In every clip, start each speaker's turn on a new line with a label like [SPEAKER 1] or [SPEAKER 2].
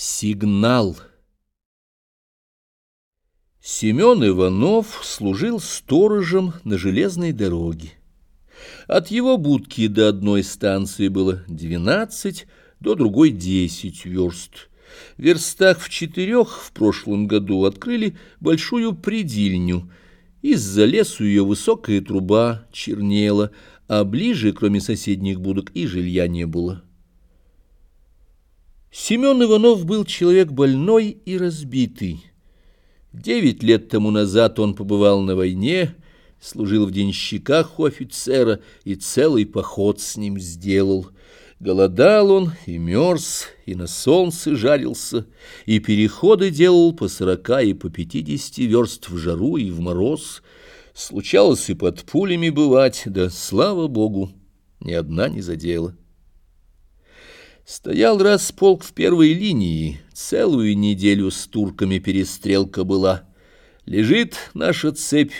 [SPEAKER 1] Сигнал. Семен Иванов служил сторожем на железной дороге. От его будки до одной станции было двенадцать, до другой десять верст. В верстах в четырех в прошлом году открыли большую предильню. Из-за лесу ее высокая труба чернела, а ближе, кроме соседних будок, и жилья не было. Семен Иванов был человек больной и разбитый. Девять лет тому назад он побывал на войне, служил в денщиках у офицера и целый поход с ним сделал. Голодал он и мерз, и на солнце жарился, и переходы делал по сорока и по пятидесяти верст в жару и в мороз. Случалось и под пулями бывать, да, слава богу, ни одна не задела. Стоял раз полк в первой линии, целую неделю с турками перестрелка была. Лежит наша цепь,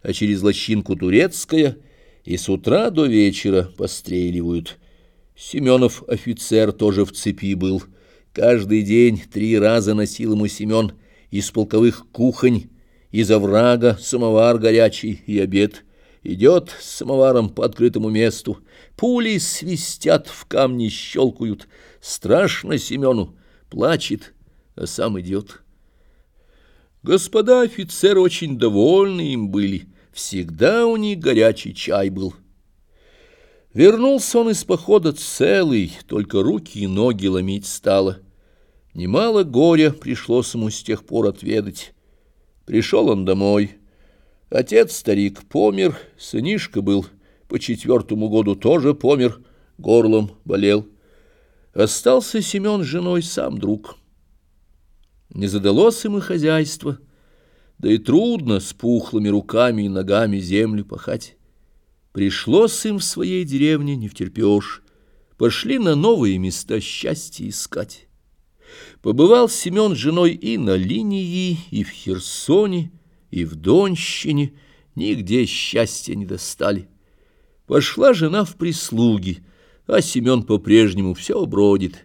[SPEAKER 1] а через лощинку турецкая, и с утра до вечера постреливают. Семенов офицер тоже в цепи был. Каждый день три раза носил ему Семен из полковых кухонь, из оврага самовар горячий и обед — Идет с самоваром по открытому месту, пули свистят, в камни щелкают. Страшно Семену, плачет, а сам идет. Господа офицеры очень довольны им были, всегда у них горячий чай был. Вернулся он из похода целый, только руки и ноги ломить стало. Немало горя пришлось ему с тех пор отведать. Пришел он домой — Отец-старик помер, сынишка был по четвертому году тоже помер, горлом болел. Остался Семен с женой сам друг. Не задалось им и хозяйство, да и трудно с пухлыми руками и ногами землю пахать. Пришлось им в своей деревне не втерпешь, пошли на новые места счастья искать. Побывал Семен с женой и на линии, и в Херсоне, и в Донщине нигде счастья не достали. Пошла жена в прислуги, а Семен по-прежнему все бродит.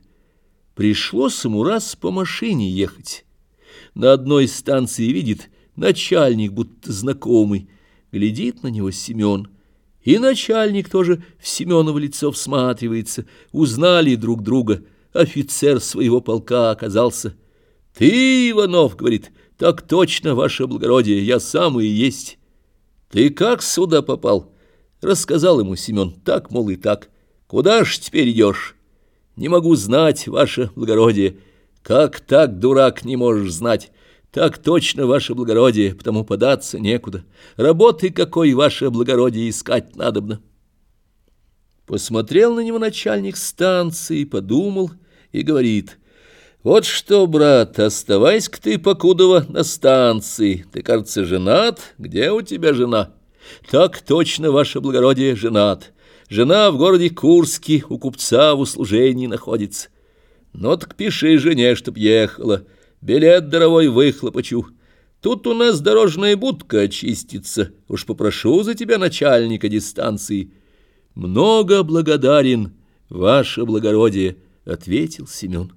[SPEAKER 1] Пришлось ему раз по машине ехать. На одной станции видит начальник, будто знакомый, глядит на него Семен. И начальник тоже в Семеново лицо всматривается, узнали друг друга, офицер своего полка оказался. «Ты, Иванов, — говорит, — «Так точно, ваше благородие, я сам и есть». «Ты как сюда попал?» Рассказал ему Семен, так, мол, и так. «Куда ж теперь идешь?» «Не могу знать, ваше благородие». «Как так, дурак, не можешь знать?» «Так точно, ваше благородие, потому податься некуда. Работы какой, ваше благородие, искать надобно». Посмотрел на него начальник станции, подумал и говорит — вот что, брат, оставайся-ка ты, покудова, на станции. Ты, кажется, женат? Где у тебя жена? Так точно, ваше благородие, женат. Жена в городе Курске у купца в услужении находится. Ну так пиши жене, чтоб ехала. Билет дорогой выхлопочу. Тут у нас дорожная будка очистится. Уж попрошу за тебя начальника дистанции. Много благодарен, ваше благородие, — ответил Семен.